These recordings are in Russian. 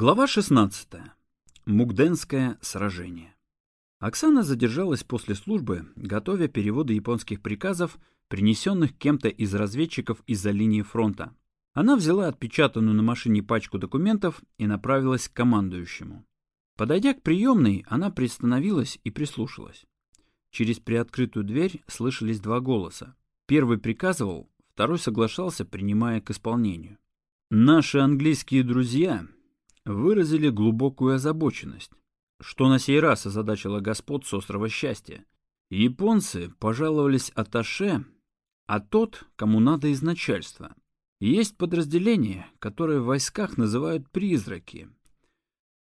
Глава 16. Мугденское сражение. Оксана задержалась после службы, готовя переводы японских приказов, принесенных кем-то из разведчиков из-за линии фронта. Она взяла отпечатанную на машине пачку документов и направилась к командующему. Подойдя к приемной, она приостановилась и прислушалась. Через приоткрытую дверь слышались два голоса. Первый приказывал, второй соглашался, принимая к исполнению. «Наши английские друзья выразили глубокую озабоченность, что на сей раз озадачило господ с острова Счастья. Японцы пожаловались Аташе, а тот, кому надо из начальства. Есть подразделение, которое в войсках называют «призраки».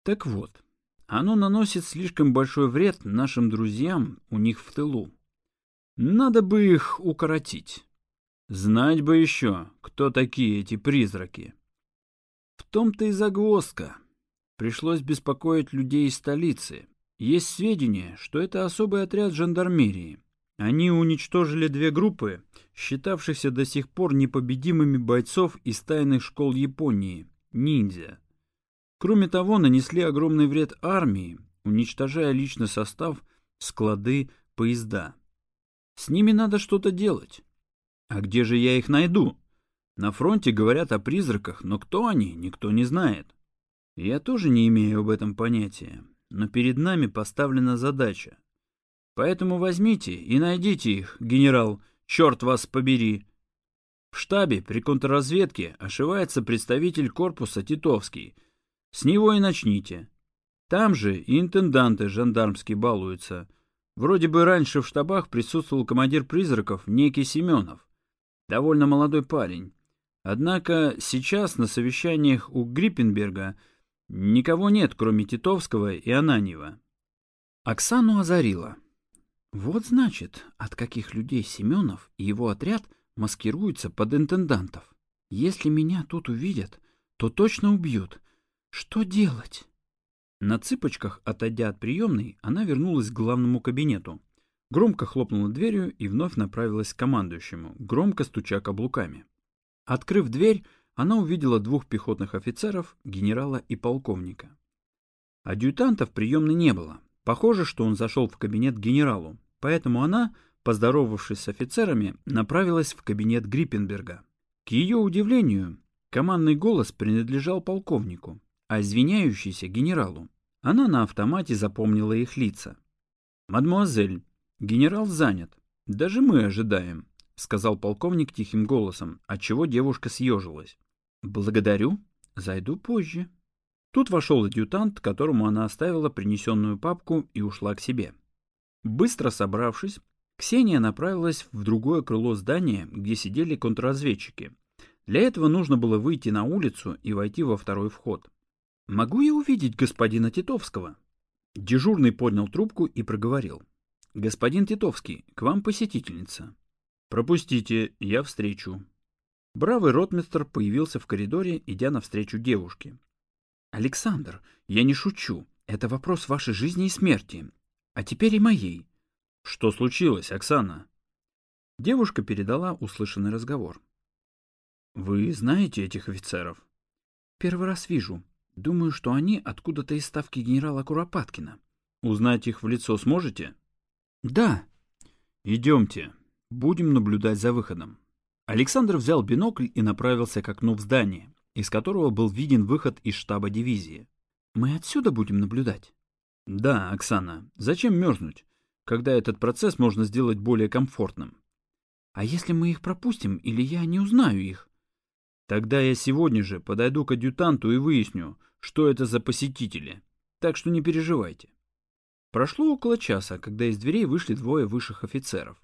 Так вот, оно наносит слишком большой вред нашим друзьям у них в тылу. Надо бы их укоротить. Знать бы еще, кто такие эти призраки. В том-то и загвоздка. Пришлось беспокоить людей из столицы. Есть сведения, что это особый отряд жандармерии. Они уничтожили две группы, считавшихся до сих пор непобедимыми бойцов из тайных школ Японии – ниндзя. Кроме того, нанесли огромный вред армии, уничтожая личный состав, склады, поезда. С ними надо что-то делать. А где же я их найду? На фронте говорят о призраках, но кто они, никто не знает. Я тоже не имею об этом понятия, но перед нами поставлена задача. Поэтому возьмите и найдите их, генерал, черт вас побери. В штабе при контрразведке ошивается представитель корпуса Титовский. С него и начните. Там же и интенданты жандармские балуются. Вроде бы раньше в штабах присутствовал командир призраков, некий Семенов. Довольно молодой парень. Однако сейчас на совещаниях у Гриппенберга никого нет, кроме Титовского и Ананьева. Оксану озарила. Вот значит, от каких людей Семенов и его отряд маскируются под интендантов. Если меня тут увидят, то точно убьют. Что делать? На цыпочках, отойдя от приемной, она вернулась к главному кабинету. Громко хлопнула дверью и вновь направилась к командующему, громко стуча каблуками. Открыв дверь, она увидела двух пехотных офицеров, генерала и полковника. Адъютанта в приемной не было. Похоже, что он зашел в кабинет генералу, поэтому она, поздоровавшись с офицерами, направилась в кабинет Гриппенберга. К ее удивлению, командный голос принадлежал полковнику, а извиняющийся генералу. Она на автомате запомнила их лица. «Мадемуазель, генерал занят. Даже мы ожидаем», — сказал полковник тихим голосом, отчего девушка съежилась. «Благодарю. Зайду позже». Тут вошел адъютант, которому она оставила принесенную папку и ушла к себе. Быстро собравшись, Ксения направилась в другое крыло здания, где сидели контрразведчики. Для этого нужно было выйти на улицу и войти во второй вход. «Могу я увидеть господина Титовского?» Дежурный поднял трубку и проговорил. «Господин Титовский, к вам посетительница». «Пропустите, я встречу». Бравый ротмистр появился в коридоре, идя навстречу девушке. «Александр, я не шучу. Это вопрос вашей жизни и смерти. А теперь и моей». «Что случилось, Оксана?» Девушка передала услышанный разговор. «Вы знаете этих офицеров?» «Первый раз вижу. Думаю, что они откуда-то из ставки генерала Куропаткина». «Узнать их в лицо сможете?» «Да». «Идемте». Будем наблюдать за выходом. Александр взял бинокль и направился к окну в здании, из которого был виден выход из штаба дивизии. Мы отсюда будем наблюдать? Да, Оксана. Зачем мерзнуть, когда этот процесс можно сделать более комфортным? А если мы их пропустим или я не узнаю их? Тогда я сегодня же подойду к адъютанту и выясню, что это за посетители. Так что не переживайте. Прошло около часа, когда из дверей вышли двое высших офицеров.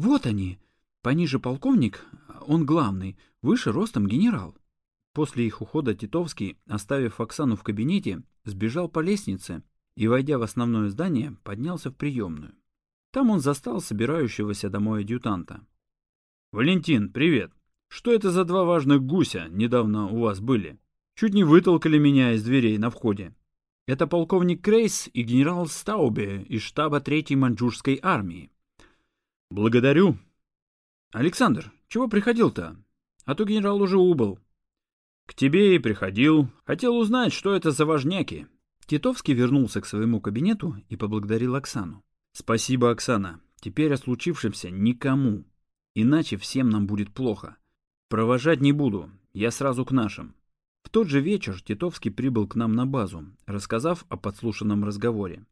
Вот они. Пониже полковник, он главный, выше ростом генерал. После их ухода Титовский, оставив Оксану в кабинете, сбежал по лестнице и, войдя в основное здание, поднялся в приемную. Там он застал собирающегося домой адъютанта. «Валентин, привет! Что это за два важных гуся недавно у вас были? Чуть не вытолкали меня из дверей на входе. Это полковник Крейс и генерал Стаубе из штаба Третьей маньчжурской армии. Благодарю. Александр, чего приходил-то? А то генерал уже убыл. К тебе и приходил. Хотел узнать, что это за важняки. Титовский вернулся к своему кабинету и поблагодарил Оксану. Спасибо, Оксана. Теперь о случившемся никому. Иначе всем нам будет плохо. Провожать не буду. Я сразу к нашим. В тот же вечер Титовский прибыл к нам на базу, рассказав о подслушанном разговоре.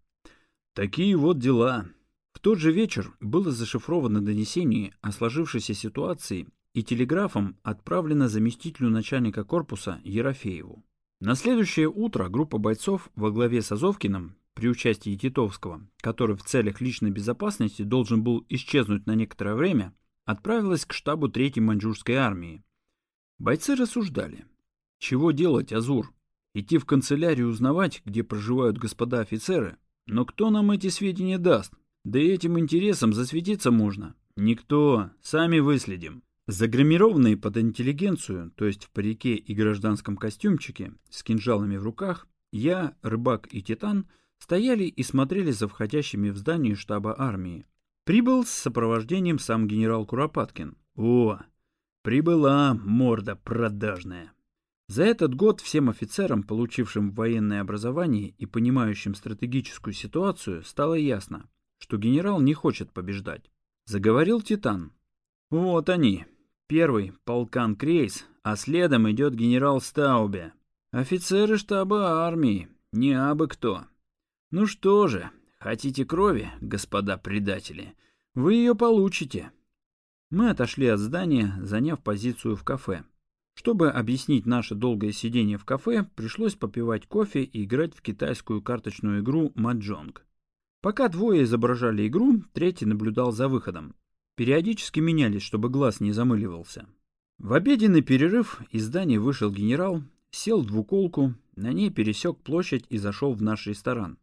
Такие вот дела. В тот же вечер было зашифровано донесение о сложившейся ситуации и телеграфом отправлено заместителю начальника корпуса Ерофееву. На следующее утро группа бойцов во главе с Азовкиным при участии Титовского, который в целях личной безопасности должен был исчезнуть на некоторое время, отправилась к штабу 3-й маньчжурской армии. Бойцы рассуждали. Чего делать, Азур? Идти в канцелярию узнавать, где проживают господа офицеры? Но кто нам эти сведения даст? Да и этим интересом засветиться можно. Никто. Сами выследим. Загримированные под интеллигенцию, то есть в парике и гражданском костюмчике, с кинжалами в руках, я, Рыбак и Титан стояли и смотрели за входящими в здание штаба армии. Прибыл с сопровождением сам генерал Куропаткин. О, прибыла морда продажная. За этот год всем офицерам, получившим военное образование и понимающим стратегическую ситуацию, стало ясно, что генерал не хочет побеждать. Заговорил Титан. Вот они, Первый — полкан Крейс, а следом идет генерал Стаубе. Офицеры штаба армии, не абы кто. Ну что же, хотите крови, господа предатели? Вы ее получите. Мы отошли от здания, заняв позицию в кафе. Чтобы объяснить наше долгое сидение в кафе, пришлось попивать кофе и играть в китайскую карточную игру «Маджонг». Пока двое изображали игру, третий наблюдал за выходом. Периодически менялись, чтобы глаз не замыливался. В обеденный перерыв из здания вышел генерал, сел в двуколку, на ней пересек площадь и зашел в наш ресторан.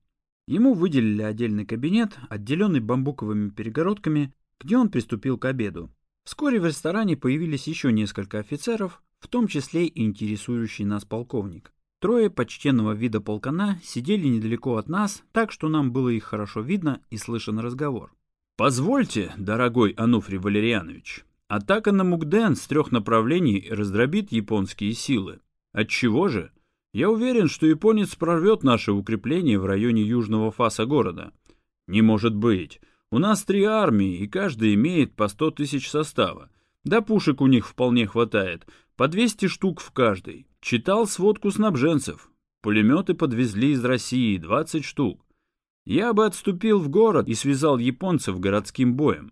Ему выделили отдельный кабинет, отделенный бамбуковыми перегородками, где он приступил к обеду. Вскоре в ресторане появились еще несколько офицеров, в том числе и интересующий нас полковник. Трое почтенного вида полкана сидели недалеко от нас, так что нам было их хорошо видно и слышен разговор. Позвольте, дорогой Ануфрий Валерьянович, атака на Мукден с трех направлений раздробит японские силы. Отчего же? Я уверен, что японец прорвет наше укрепление в районе южного фаса города. Не может быть. У нас три армии, и каждая имеет по сто тысяч состава. Да пушек у них вполне хватает, по 200 штук в каждой. Читал сводку снабженцев. Пулеметы подвезли из России 20 штук. Я бы отступил в город и связал японцев городским боем.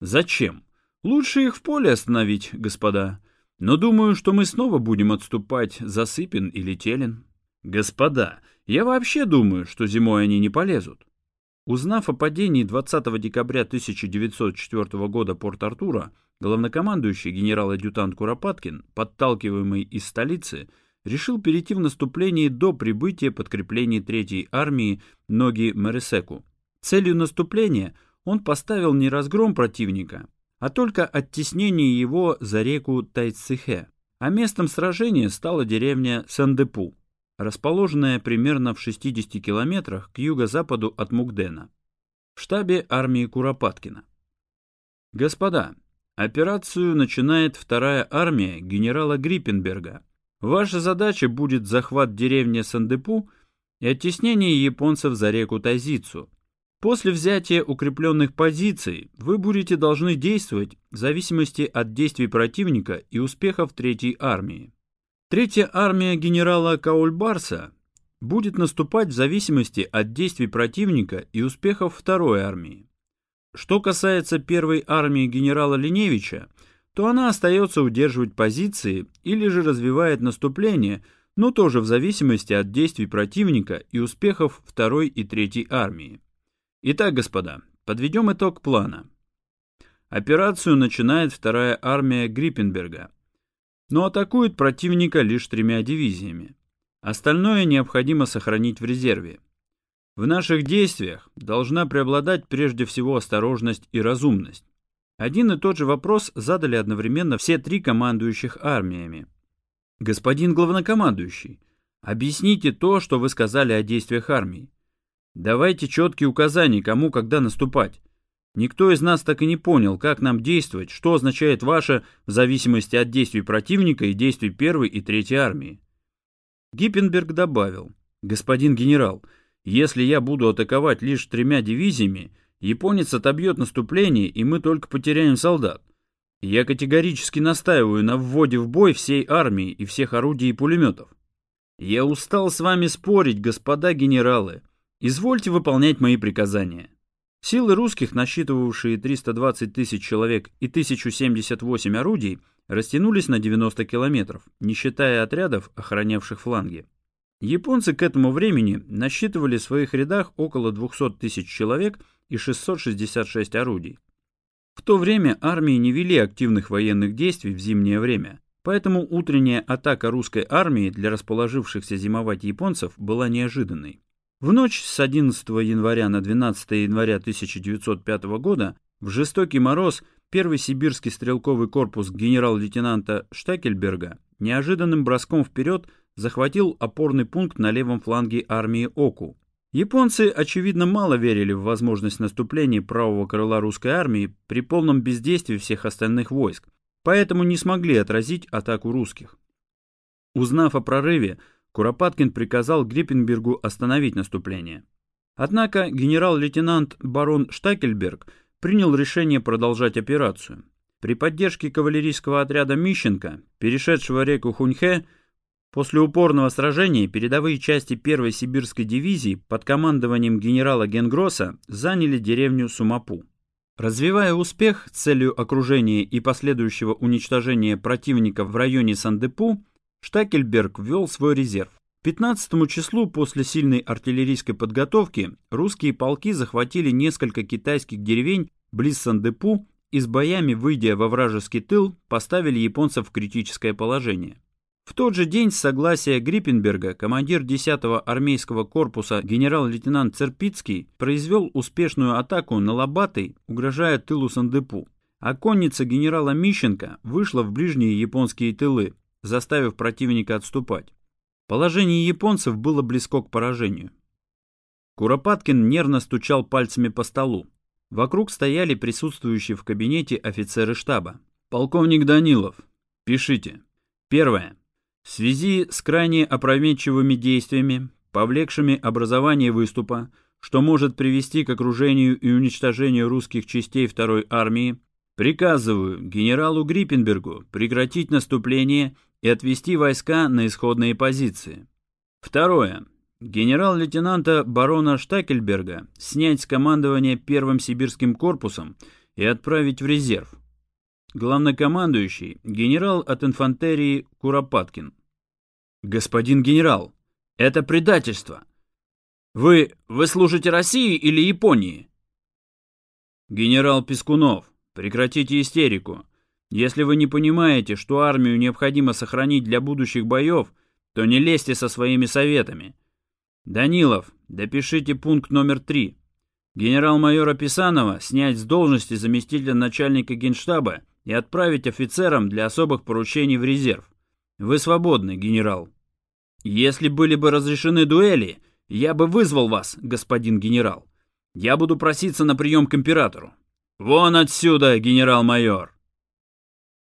Зачем? Лучше их в поле остановить, господа. Но думаю, что мы снова будем отступать за Сыпин или Телен. Господа, я вообще думаю, что зимой они не полезут. Узнав о падении 20 декабря 1904 года Порт-Артура, главнокомандующий генерал-адъютант Куропаткин, подталкиваемый из столицы, решил перейти в наступление до прибытия подкреплений Третьей армии Ноги Мересеку. Целью наступления он поставил не разгром противника, а только оттеснение его за реку Тайцихе. А местом сражения стала деревня Сандепу, расположенная примерно в 60 километрах к юго-западу от Мукдена. В штабе армии Куропаткина. Господа, операцию начинает вторая армия генерала Гриппенберга – Ваша задача будет захват деревни Сандепу и оттеснение японцев за реку Тазицу. После взятия укрепленных позиций вы будете должны действовать в зависимости от действий противника и успехов Третьей армии. Третья армия генерала Каульбарса будет наступать в зависимости от действий противника и успехов Второй армии. Что касается первой армии генерала Линевича, то она остается удерживать позиции или же развивает наступление, но тоже в зависимости от действий противника и успехов второй и третьей армии. Итак, господа, подведем итог плана. Операцию начинает вторая армия Гриппенберга, но атакует противника лишь тремя дивизиями. Остальное необходимо сохранить в резерве. В наших действиях должна преобладать прежде всего осторожность и разумность. Один и тот же вопрос задали одновременно все три командующих армиями. «Господин главнокомандующий, объясните то, что вы сказали о действиях армии. Давайте четкие указания, кому когда наступать. Никто из нас так и не понял, как нам действовать, что означает ваше в зависимости от действий противника и действий первой и третьей армии. Гиппенберг добавил, господин генерал, если я буду атаковать лишь тремя дивизиями, японец отобьет наступление, и мы только потеряем солдат. Я категорически настаиваю на вводе в бой всей армии и всех орудий и пулеметов. Я устал с вами спорить, господа генералы. Извольте выполнять мои приказания. Силы русских, насчитывавшие 320 тысяч человек и 1078 орудий, растянулись на 90 километров, не считая отрядов, охранявших фланги. Японцы к этому времени насчитывали в своих рядах около 200 тысяч человек и 666 орудий. В то время армии не вели активных военных действий в зимнее время, поэтому утренняя атака русской армии для расположившихся зимовать японцев была неожиданной. В ночь с 11 января на 12 января 1905 года в жестокий мороз первый сибирский стрелковый корпус генерал-лейтенанта Штекельберга неожиданным броском вперед захватил опорный пункт на левом фланге армии Оку. Японцы, очевидно, мало верили в возможность наступления правого крыла русской армии при полном бездействии всех остальных войск, поэтому не смогли отразить атаку русских. Узнав о прорыве, Куропаткин приказал Гриппенбергу остановить наступление. Однако генерал-лейтенант барон Штакельберг принял решение продолжать операцию. При поддержке кавалерийского отряда Мищенко, перешедшего реку Хуньхэ, после упорного сражения передовые части первой сибирской дивизии под командованием генерала Генгросса заняли деревню Сумапу. Развивая успех с целью окружения и последующего уничтожения противника в районе Сандепу, Штакельберг ввел свой резерв. 15 числу после сильной артиллерийской подготовки русские полки захватили несколько китайских деревень близ Сандепу и с боями, выйдя во вражеский тыл, поставили японцев в критическое положение. В тот же день с согласия Гриппенберга командир 10-го армейского корпуса генерал-лейтенант Церпицкий произвел успешную атаку на Лобатой, угрожая тылу Сандепу. А конница генерала Мищенко вышла в ближние японские тылы, заставив противника отступать. Положение японцев было близко к поражению. Куропаткин нервно стучал пальцами по столу. Вокруг стояли присутствующие в кабинете офицеры штаба. «Полковник Данилов, пишите. Первое. В связи с крайне опрометчивыми действиями, повлекшими образование выступа, что может привести к окружению и уничтожению русских частей второй армии, приказываю генералу Гриппенбергу прекратить наступление и отвести войска на исходные позиции. Второе. Генерал-лейтенанта барона Штакельберга снять с командования первым сибирским корпусом и отправить в резерв. Главнокомандующий – генерал от инфантерии Куропаткин. Господин генерал, это предательство. Вы, вы служите России или Японии? Генерал Пескунов, прекратите истерику. Если вы не понимаете, что армию необходимо сохранить для будущих боев, то не лезьте со своими советами. Данилов, допишите пункт номер три. Генерал-майора Писанова снять с должности заместителя начальника генштаба и отправить офицерам для особых поручений в резерв. Вы свободны, генерал. Если были бы разрешены дуэли, я бы вызвал вас, господин генерал. Я буду проситься на прием к императору. Вон отсюда, генерал-майор.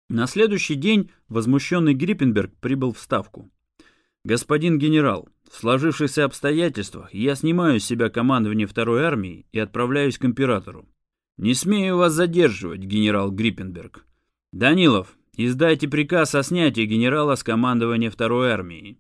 На следующий день возмущенный Гриппенберг прибыл в Ставку. «Господин генерал, в сложившихся обстоятельствах я снимаю с себя командование второй армии и отправляюсь к императору. Не смею вас задерживать, генерал Гриппенберг. Данилов, издайте приказ о снятии генерала с командования второй армии».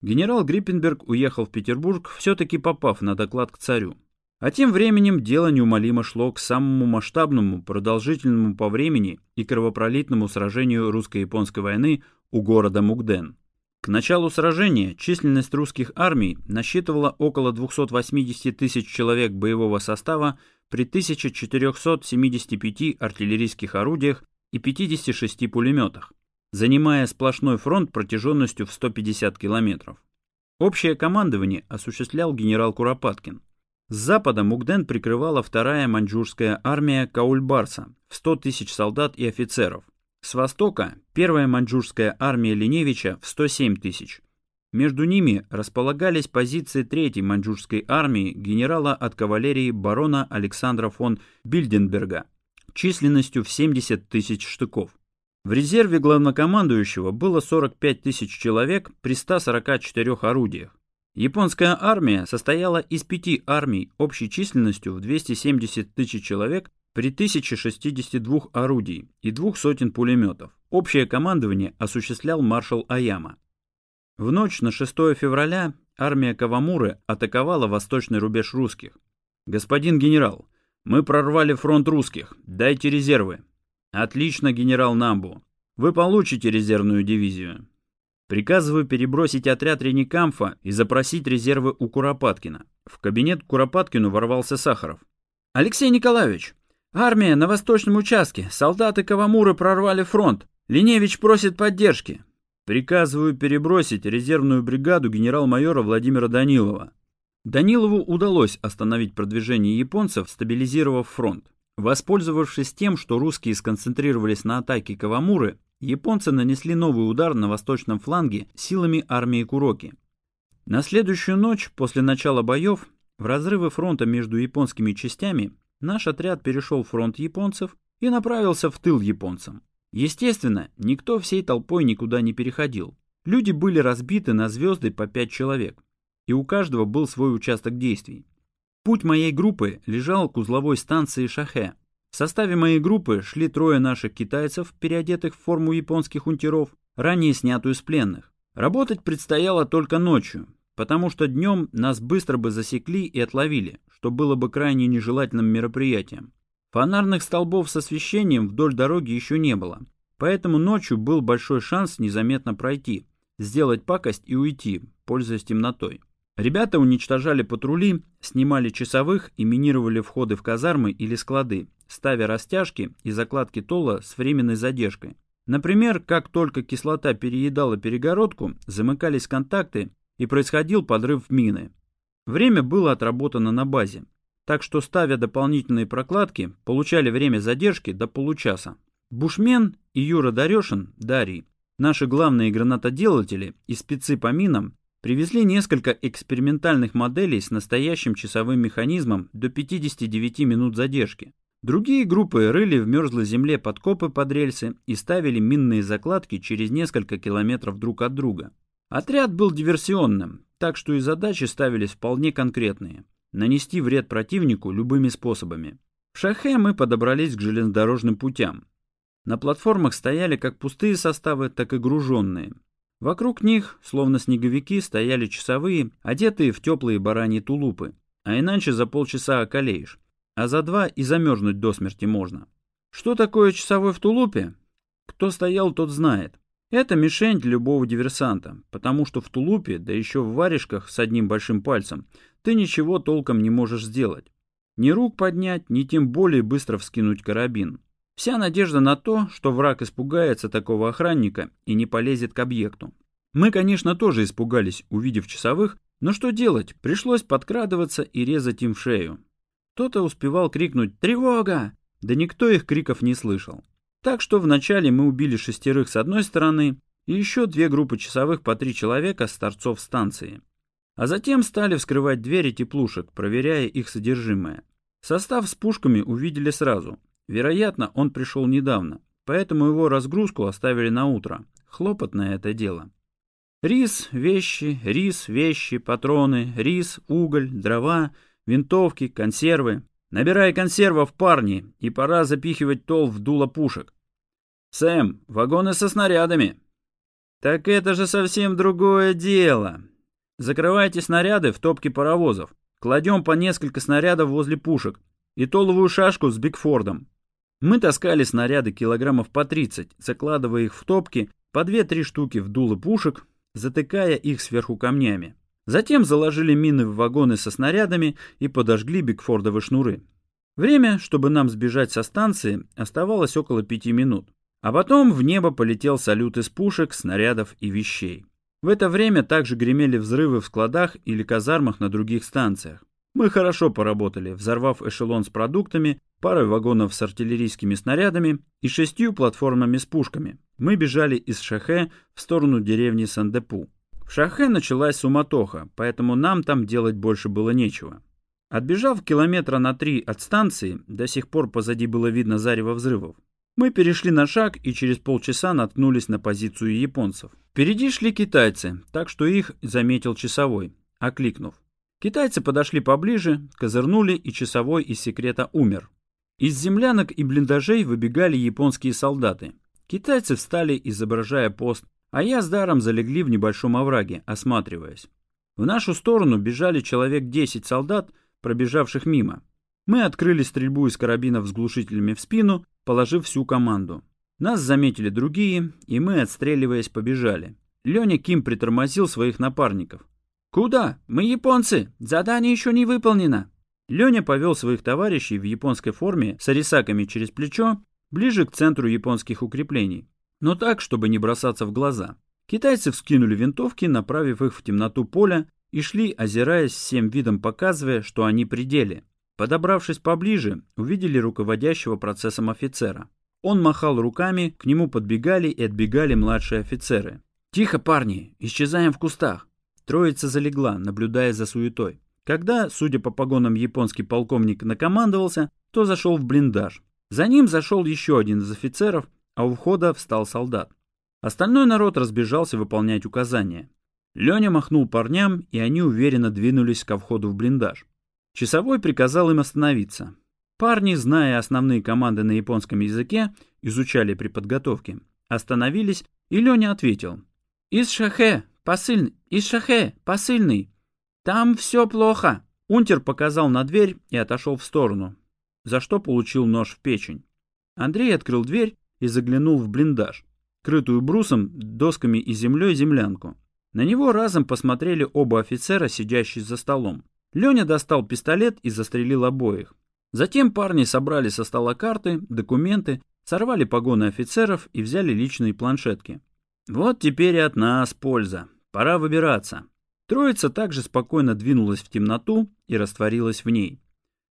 Генерал Гриппенберг уехал в Петербург, все-таки попав на доклад к царю. А тем временем дело неумолимо шло к самому масштабному, продолжительному по времени и кровопролитному сражению русско-японской войны у города Мукден. К началу сражения численность русских армий насчитывала около 280 тысяч человек боевого состава при 1475 артиллерийских орудиях и 56 пулеметах, занимая сплошной фронт протяженностью в 150 километров. Общее командование осуществлял генерал Куропаткин. С запада Мугден прикрывала вторая маньчжурская армия Каульбарса в 100 тысяч солдат и офицеров. С востока первая маньчжурская армия Леневича в 107 тысяч. Между ними располагались позиции 3-й маньчжурской армии генерала от кавалерии барона Александра фон Бильденберга численностью в 70 тысяч штыков. В резерве главнокомандующего было 45 тысяч человек при 144 орудиях. Японская армия состояла из пяти армий общей численностью в 270 тысяч человек при 1062 орудий и двух сотен пулеметов. Общее командование осуществлял маршал Аяма. В ночь на 6 февраля армия Кавамуры атаковала восточный рубеж русских. «Господин генерал, мы прорвали фронт русских. Дайте резервы». «Отлично, генерал Намбу. Вы получите резервную дивизию». Приказываю перебросить отряд Реникамфа и запросить резервы у Куропаткина. В кабинет к Куропаткину ворвался Сахаров. «Алексей Николаевич, армия на восточном участке. Солдаты Кавамуры прорвали фронт. Линевич просит поддержки. Приказываю перебросить резервную бригаду генерал-майора Владимира Данилова. Данилову удалось остановить продвижение японцев, стабилизировав фронт. Воспользовавшись тем, что русские сконцентрировались на атаке Кавамуры, японцы нанесли новый удар на восточном фланге силами армии Куроки. На следующую ночь после начала боев в разрывы фронта между японскими частями наш отряд перешел фронт японцев и направился в тыл японцам. Естественно, никто всей толпой никуда не переходил. Люди были разбиты на звезды по пять человек, и у каждого был свой участок действий. Путь моей группы лежал к узловой станции Шахе. В составе моей группы шли трое наших китайцев, переодетых в форму японских унтеров, ранее снятую с пленных. Работать предстояло только ночью, потому что днем нас быстро бы засекли и отловили, что было бы крайне нежелательным мероприятием. Фонарных столбов с освещением вдоль дороги еще не было, поэтому ночью был большой шанс незаметно пройти, сделать пакость и уйти, пользуясь темнотой. Ребята уничтожали патрули, снимали часовых и минировали входы в казармы или склады, ставя растяжки и закладки тола с временной задержкой. Например, как только кислота переедала перегородку, замыкались контакты и происходил подрыв мины. Время было отработано на базе, так что, ставя дополнительные прокладки, получали время задержки до получаса. Бушмен и Юра Дарешин, Дарий, наши главные гранатоделатели и спецы по минам, привезли несколько экспериментальных моделей с настоящим часовым механизмом до 59 минут задержки. Другие группы рыли в мерзлой земле подкопы под рельсы и ставили минные закладки через несколько километров друг от друга. Отряд был диверсионным, так что и задачи ставились вполне конкретные нанести вред противнику любыми способами. В Шахе мы подобрались к железнодорожным путям. На платформах стояли как пустые составы, так и груженные. Вокруг них, словно снеговики, стояли часовые, одетые в теплые бараньи тулупы. А иначе за полчаса околеешь, а за два и замерзнуть до смерти можно. Что такое часовой в тулупе? Кто стоял, тот знает. Это мишень для любого диверсанта, потому что в тулупе, да еще в варежках с одним большим пальцем, ты ничего толком не можешь сделать. Ни рук поднять, ни тем более быстро вскинуть карабин. Вся надежда на то, что враг испугается такого охранника и не полезет к объекту. Мы, конечно, тоже испугались, увидев часовых, но что делать, пришлось подкрадываться и резать им шею. Кто-то успевал крикнуть «Тревога!», да никто их криков не слышал. Так что вначале мы убили шестерых с одной стороны и еще две группы часовых по три человека с торцов станции. А затем стали вскрывать двери теплушек, проверяя их содержимое. Состав с пушками увидели сразу. Вероятно, он пришел недавно, поэтому его разгрузку оставили на утро. Хлопотное это дело. Рис, вещи, рис, вещи, патроны, рис, уголь, дрова, винтовки, консервы. Набирай консервов, парни, и пора запихивать тол в дуло пушек. Сэм, вагоны со снарядами. Так это же совсем другое дело. Закрывайте снаряды в топке паровозов. Кладем по несколько снарядов возле пушек и толовую шашку с Бигфордом. Мы таскали снаряды килограммов по 30, закладывая их в топки по 2-3 штуки в дулы пушек, затыкая их сверху камнями. Затем заложили мины в вагоны со снарядами и подожгли Бигфордовы шнуры. Время, чтобы нам сбежать со станции, оставалось около пяти минут. А потом в небо полетел салют из пушек, снарядов и вещей. В это время также гремели взрывы в складах или казармах на других станциях. Мы хорошо поработали, взорвав эшелон с продуктами, парой вагонов с артиллерийскими снарядами и шестью платформами с пушками. Мы бежали из Шахе в сторону деревни Сандепу. В Шахе началась суматоха, поэтому нам там делать больше было нечего. Отбежав километра на три от станции, до сих пор позади было видно зарево взрывов, мы перешли на шаг и через полчаса наткнулись на позицию японцев. Впереди шли китайцы, так что их заметил часовой, окликнув. Китайцы подошли поближе, козырнули, и часовой из секрета умер. Из землянок и блиндажей выбегали японские солдаты. Китайцы встали, изображая пост, а я с даром залегли в небольшом овраге, осматриваясь. В нашу сторону бежали человек 10 солдат, пробежавших мимо. Мы открыли стрельбу из карабинов с глушителями в спину, положив всю команду. Нас заметили другие, и мы, отстреливаясь, побежали. Леня Ким притормозил своих напарников. «Куда? Мы японцы! Задание еще не выполнено!» Леня повел своих товарищей в японской форме с арисаками через плечо ближе к центру японских укреплений, но так, чтобы не бросаться в глаза. Китайцы вскинули винтовки, направив их в темноту поля, и шли, озираясь всем видом, показывая, что они пределе. Подобравшись поближе, увидели руководящего процессом офицера. Он махал руками, к нему подбегали и отбегали младшие офицеры. «Тихо, парни! Исчезаем в кустах!» Троица залегла, наблюдая за суетой. Когда, судя по погонам, японский полковник накомандовался, то зашел в блиндаж. За ним зашел еще один из офицеров, а у входа встал солдат. Остальной народ разбежался выполнять указания. Леня махнул парням, и они уверенно двинулись ко входу в блиндаж. Часовой приказал им остановиться. Парни, зная основные команды на японском языке, изучали при подготовке, остановились, и Леня ответил. «Из шахе, Посыльный! Из шахе! Посыльный! Там все плохо!» Унтер показал на дверь и отошел в сторону, за что получил нож в печень. Андрей открыл дверь и заглянул в блиндаж, крытую брусом, досками и землей землянку. На него разом посмотрели оба офицера, сидящие за столом. Леня достал пистолет и застрелил обоих. Затем парни собрали со стола карты, документы, сорвали погоны офицеров и взяли личные планшетки. Вот теперь от нас польза. Пора выбираться. Троица также спокойно двинулась в темноту и растворилась в ней.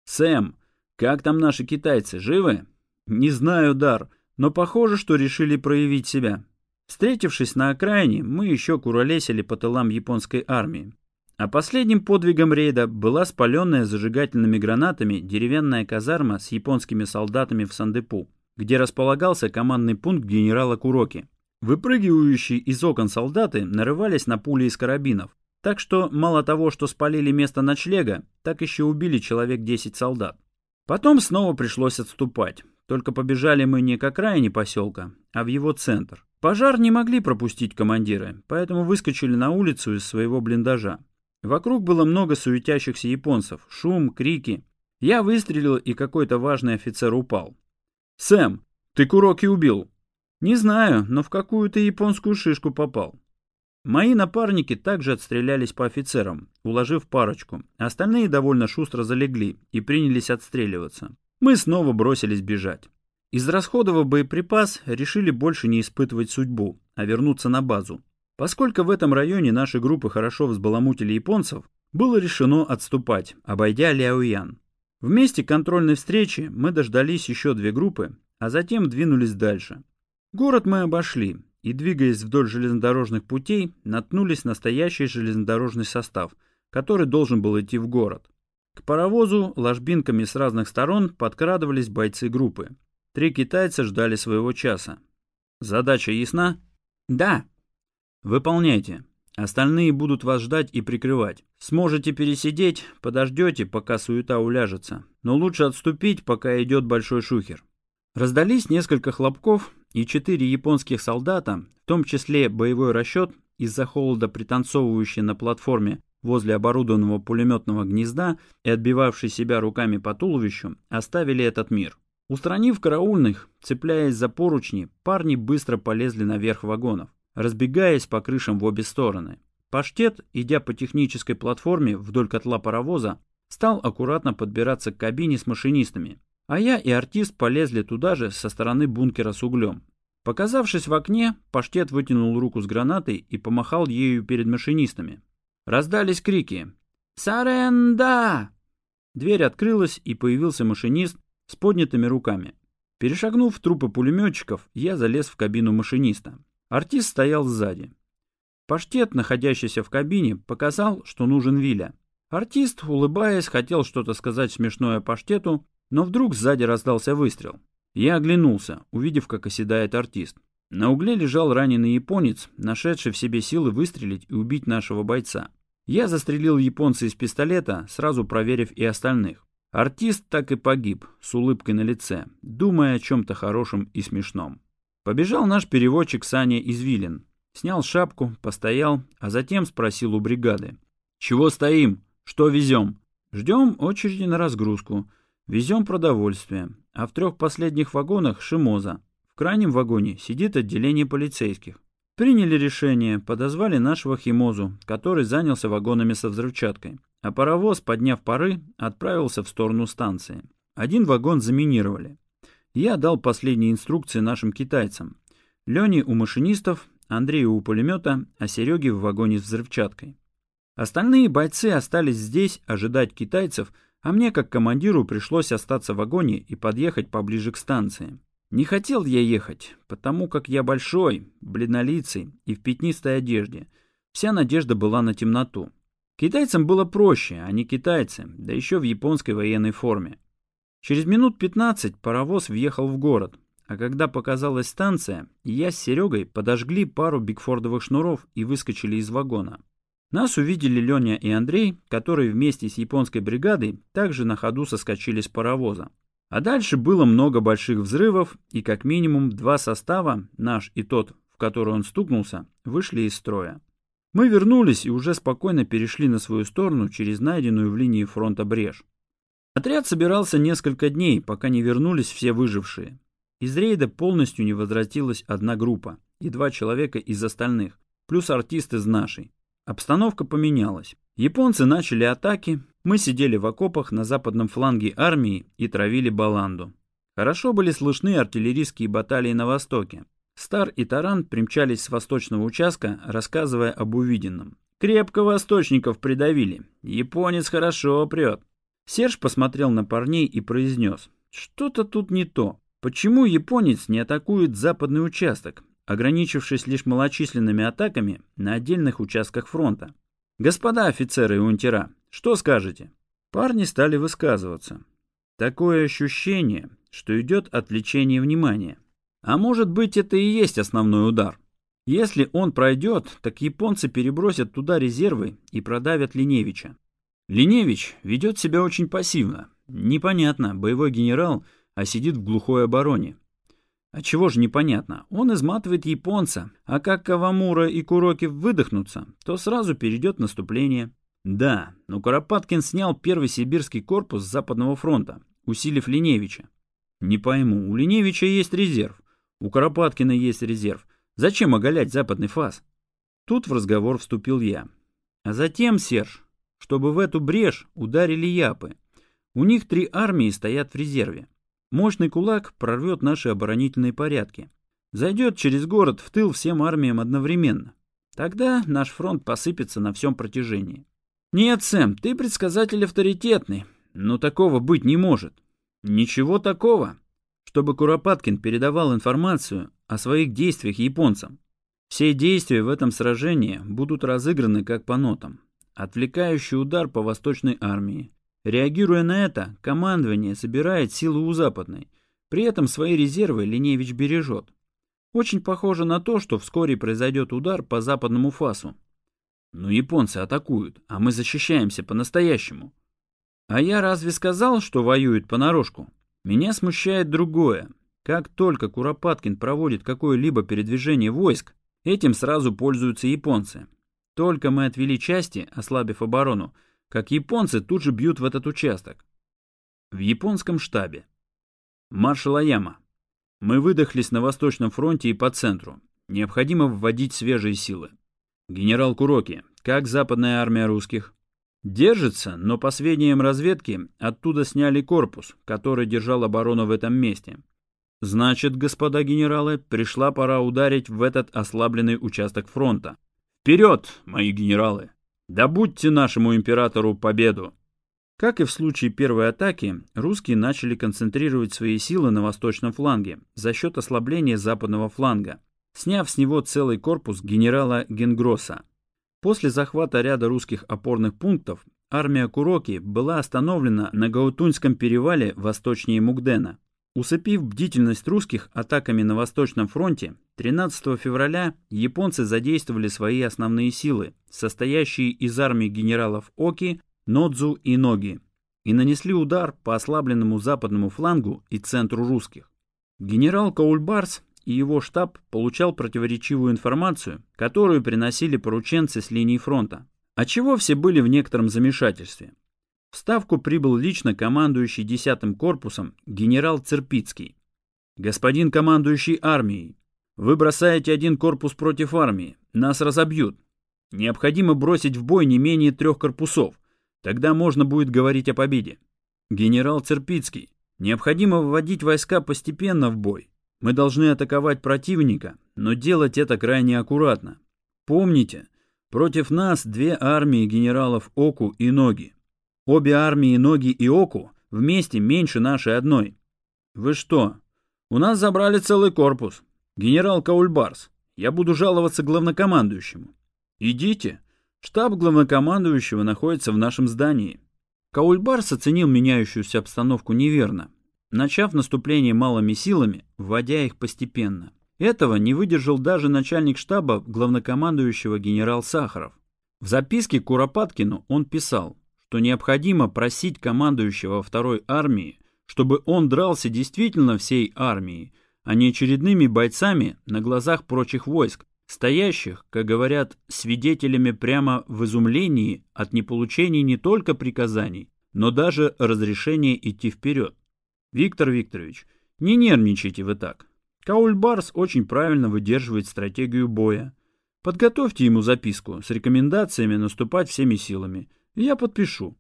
«Сэм, как там наши китайцы, живы?» «Не знаю, Дар, но похоже, что решили проявить себя. Встретившись на окраине, мы еще куролесили по тылам японской армии. А последним подвигом рейда была спаленная зажигательными гранатами деревянная казарма с японскими солдатами в Сандепу, где располагался командный пункт генерала Куроки. Выпрыгивающие из окон солдаты нарывались на пули из карабинов, так что мало того, что спалили место ночлега, так еще убили человек 10 солдат. Потом снова пришлось отступать, только побежали мы не к окраине поселка, а в его центр. Пожар не могли пропустить командиры, поэтому выскочили на улицу из своего блиндажа. Вокруг было много суетящихся японцев, шум, крики. Я выстрелил, и какой-то важный офицер упал. «Сэм, ты Куроки убил!» Не знаю, но в какую-то японскую шишку попал. Мои напарники также отстрелялись по офицерам, уложив парочку. Остальные довольно шустро залегли и принялись отстреливаться. Мы снова бросились бежать. Израсходовав боеприпас, решили больше не испытывать судьбу, а вернуться на базу. Поскольку в этом районе наши группы хорошо взбаламутили японцев, было решено отступать, обойдя Ляоян. В месте контрольной встречи мы дождались еще две группы, а затем двинулись дальше. Город мы обошли и, двигаясь вдоль железнодорожных путей, наткнулись на настоящий железнодорожный состав, который должен был идти в город. К паровозу ложбинками с разных сторон подкрадывались бойцы группы. Три китайца ждали своего часа. Задача ясна? Да. Выполняйте. Остальные будут вас ждать и прикрывать. Сможете пересидеть, подождете, пока суета уляжется. Но лучше отступить, пока идет большой шухер. Раздались несколько хлопков, и четыре японских солдата, в том числе боевой расчет, из-за холода пританцовывающий на платформе возле оборудованного пулеметного гнезда и отбивавший себя руками по туловищу, оставили этот мир. Устранив караульных, цепляясь за поручни, парни быстро полезли наверх вагонов, разбегаясь по крышам в обе стороны. Паштет, идя по технической платформе вдоль котла паровоза, стал аккуратно подбираться к кабине с машинистами, а я и артист полезли туда же со стороны бункера с углем. Показавшись в окне, паштет вытянул руку с гранатой и помахал ею перед машинистами. Раздались крики «Саренда!». Дверь открылась, и появился машинист с поднятыми руками. Перешагнув трупы пулеметчиков, я залез в кабину машиниста. Артист стоял сзади. Паштет, находящийся в кабине, показал, что нужен Виля. Артист, улыбаясь, хотел что-то сказать смешное Паштету, но вдруг сзади раздался выстрел. Я оглянулся, увидев, как оседает артист. На угле лежал раненый японец, нашедший в себе силы выстрелить и убить нашего бойца. Я застрелил японца из пистолета, сразу проверив и остальных. Артист так и погиб, с улыбкой на лице, думая о чем-то хорошем и смешном. Побежал наш переводчик Саня Извилин. Снял шапку, постоял, а затем спросил у бригады. «Чего стоим? Что везем?» «Ждем очереди на разгрузку. Везем продовольствие. А в трех последних вагонах Шимоза. В крайнем вагоне сидит отделение полицейских. Приняли решение, подозвали нашего Химозу, который занялся вагонами со взрывчаткой. А паровоз, подняв пары, отправился в сторону станции. Один вагон заминировали. Я дал последние инструкции нашим китайцам. Лене у машинистов, Андрею у пулемета, а Сереге в вагоне с взрывчаткой. Остальные бойцы остались здесь ожидать китайцев, а мне, как командиру, пришлось остаться в вагоне и подъехать поближе к станции. Не хотел я ехать, потому как я большой, бледнолицый и в пятнистой одежде. Вся надежда была на темноту. Китайцам было проще, они китайцы, да еще в японской военной форме. Через минут 15 паровоз въехал в город, а когда показалась станция, я с Серегой подожгли пару бигфордовых шнуров и выскочили из вагона. Нас увидели Леня и Андрей, которые вместе с японской бригадой также на ходу соскочили с паровоза. А дальше было много больших взрывов, и как минимум два состава, наш и тот, в который он стукнулся, вышли из строя. Мы вернулись и уже спокойно перешли на свою сторону через найденную в линии фронта брешь. Отряд собирался несколько дней, пока не вернулись все выжившие. Из рейда полностью не возвратилась одна группа и два человека из остальных, плюс артист из нашей. Обстановка поменялась. Японцы начали атаки, мы сидели в окопах на западном фланге армии и травили баланду. Хорошо были слышны артиллерийские баталии на востоке. Стар и Таран примчались с восточного участка, рассказывая об увиденном. «Крепко восточников придавили. Японец хорошо прет». Серж посмотрел на парней и произнес. «Что-то тут не то. Почему японец не атакует западный участок? Ограничившись лишь малочисленными атаками на отдельных участках фронта. «Господа офицеры и унтера, что скажете?» Парни стали высказываться. Такое ощущение, что идет отвлечение внимания. А может быть, это и есть основной удар. Если он пройдет, так японцы перебросят туда резервы и продавят Линевича. Линевич ведет себя очень пассивно. Непонятно, боевой генерал, а сидит в глухой обороне. А чего же непонятно? Он изматывает японца, а как Кавамура и Куроки выдохнутся, то сразу перейдет наступление. Да, но Куропаткин снял первый сибирский корпус с Западного фронта, усилив Линевича. Не пойму, у Линевича есть резерв, у Куропаткина есть резерв. Зачем оголять западный фас? Тут в разговор вступил я. А затем, Серж, чтобы в эту брешь ударили япы. У них три армии стоят в резерве. Мощный кулак прорвет наши оборонительные порядки. Зайдет через город в тыл всем армиям одновременно. Тогда наш фронт посыпется на всем протяжении. Нет, Сэм, ты предсказатель авторитетный, но такого быть не может. Ничего такого, чтобы Куропаткин передавал информацию о своих действиях японцам. Все действия в этом сражении будут разыграны как по нотам. Отвлекающий удар по Восточной армии, Реагируя на это, командование собирает силы у Западной. При этом свои резервы Линевич бережет. Очень похоже на то, что вскоре произойдет удар по западному фасу. Но японцы атакуют, а мы защищаемся по-настоящему. А я разве сказал, что воюют понарошку? Меня смущает другое. Как только Куропаткин проводит какое-либо передвижение войск, этим сразу пользуются японцы. Только мы отвели части, ослабив оборону, как японцы тут же бьют в этот участок. В японском штабе. Маршал Аяма. Мы выдохлись на Восточном фронте и по центру. Необходимо вводить свежие силы. Генерал Куроки. Как западная армия русских? Держится, но по сведениям разведки, оттуда сняли корпус, который держал оборону в этом месте. Значит, господа генералы, пришла пора ударить в этот ослабленный участок фронта. Вперед, мои генералы! Добудьте нашему императору победу!» Как и в случае первой атаки, русские начали концентрировать свои силы на восточном фланге за счет ослабления западного фланга. сняв с него целый корпус генерала Генгросса. После захвата ряда русских опорных пунктов армия Куроки была остановлена на Гаутуньском перевале восточнее Мугдена. Усыпив бдительность русских атаками на Восточном фронте, 13 февраля японцы задействовали свои основные силы, состоящие из армии генералов Оки, Нодзу и Ноги, и нанесли удар по ослабленному западному флангу и центру русских. Генерал Каульбарс и его штаб получал противоречивую информацию, которую приносили порученцы с линии фронта, отчего все были в некотором замешательстве. В Ставку прибыл лично командующий 10-м корпусом генерал Церпицкий. «Господин командующий армией, вы бросаете один корпус против армии, нас разобьют. Необходимо бросить в бой не менее трех корпусов, тогда можно будет говорить о победе. Генерал Церпицкий, необходимо вводить войска постепенно в бой, мы должны атаковать противника, но делать это крайне аккуратно. Помните, против нас две армии генералов Оку и Ноги. Обе армии Ноги и Оку вместе меньше нашей одной. Вы что? У нас забрали целый корпус. Генерал Каульбарс, я буду жаловаться главнокомандующему. Идите. Штаб главнокомандующего находится в нашем здании. Каульбарс оценил меняющуюся обстановку неверно начав наступление малыми силами, вводя их постепенно. Этого не выдержал даже начальник штаба главнокомандующего генерал Сахаров. В записке Куропаткину он писал, что необходимо просить командующего второй армии, чтобы он дрался действительно всей армией, а не очередными бойцами на глазах прочих войск, стоящих, как говорят, свидетелями прямо в изумлении от неполучения не только приказаний, но даже разрешения идти вперед. Виктор Викторович, не нервничайте вы так. Кауль Барс очень правильно выдерживает стратегию боя. Подготовьте ему записку с рекомендациями наступать всеми силами. Я подпишу.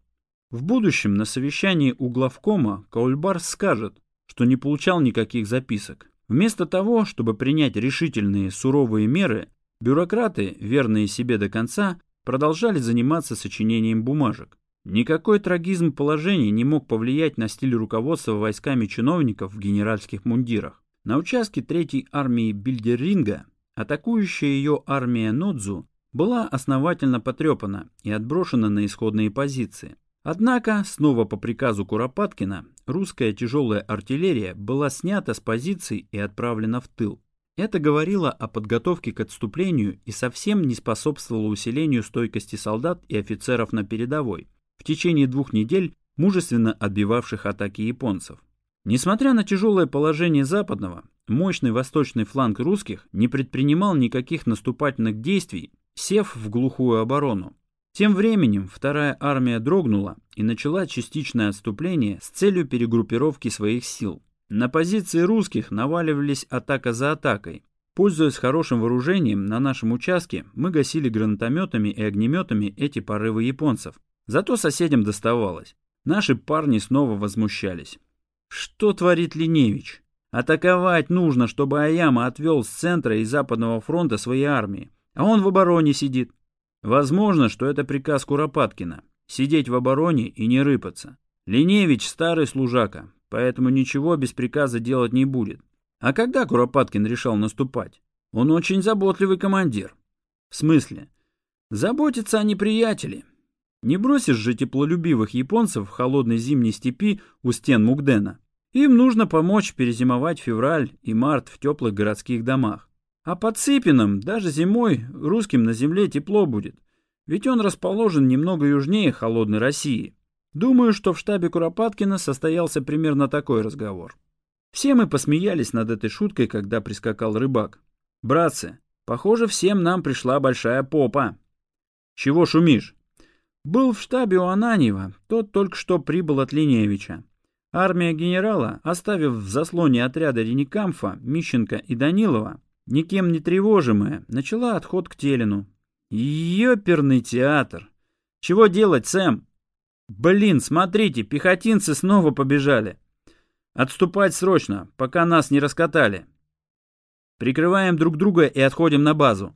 В будущем на совещании у главкома Каульбарс скажет, что не получал никаких записок. Вместо того, чтобы принять решительные суровые меры, бюрократы, верные себе до конца, продолжали заниматься сочинением бумажек. Никакой трагизм положения не мог повлиять на стиль руководства войсками чиновников в генеральских мундирах. На участке Третьей армии Бильдеринга атакующая ее армия Нодзу была основательно потрепана и отброшена на исходные позиции. Однако, снова по приказу Куропаткина, русская тяжелая артиллерия была снята с позиций и отправлена в тыл. Это говорило о подготовке к отступлению и совсем не способствовало усилению стойкости солдат и офицеров на передовой в течение двух недель мужественно отбивавших атаки японцев. Несмотря на тяжелое положение западного, мощный восточный фланг русских не предпринимал никаких наступательных действий, сев в глухую оборону. Тем временем вторая армия дрогнула и начала частичное отступление с целью перегруппировки своих сил. На позиции русских наваливались атака за атакой. Пользуясь хорошим вооружением, на нашем участке мы гасили гранатометами и огнеметами эти порывы японцев, Зато соседям доставалось. Наши парни снова возмущались. Что творит Линевич? Атаковать нужно, чтобы Аяма отвел с центра и западного фронта свои армии, а он в обороне сидит. Возможно, что это приказ Куропаткина — сидеть в обороне и не рыпаться. Линевич старый служака, поэтому ничего без приказа делать не будет. А когда Куропаткин решал наступать? Он очень заботливый командир. В смысле? Заботятся о неприятеле, не бросишь же теплолюбивых японцев в холодной зимней степи у стен Мугдена. Им нужно помочь перезимовать февраль и март в теплых городских домах. А под Цыпином даже зимой русским на земле тепло будет, ведь он расположен немного южнее холодной России. Думаю, что в штабе Куропаткина состоялся примерно такой разговор. Все мы посмеялись над этой шуткой, когда прискакал рыбак. «Братцы, похоже, всем нам пришла большая попа». «Чего шумишь?» Был в штабе у Ананьева, тот только что прибыл от Линевича. Армия генерала, оставив в заслоне отряда Реникамфа, Мищенко и Данилова, никем не тревожимая, начала отход к Телену. Ёперный театр! Чего делать, Сэм? Блин, смотрите, пехотинцы снова побежали. Отступать срочно, пока нас не раскатали. Прикрываем друг друга и отходим на базу.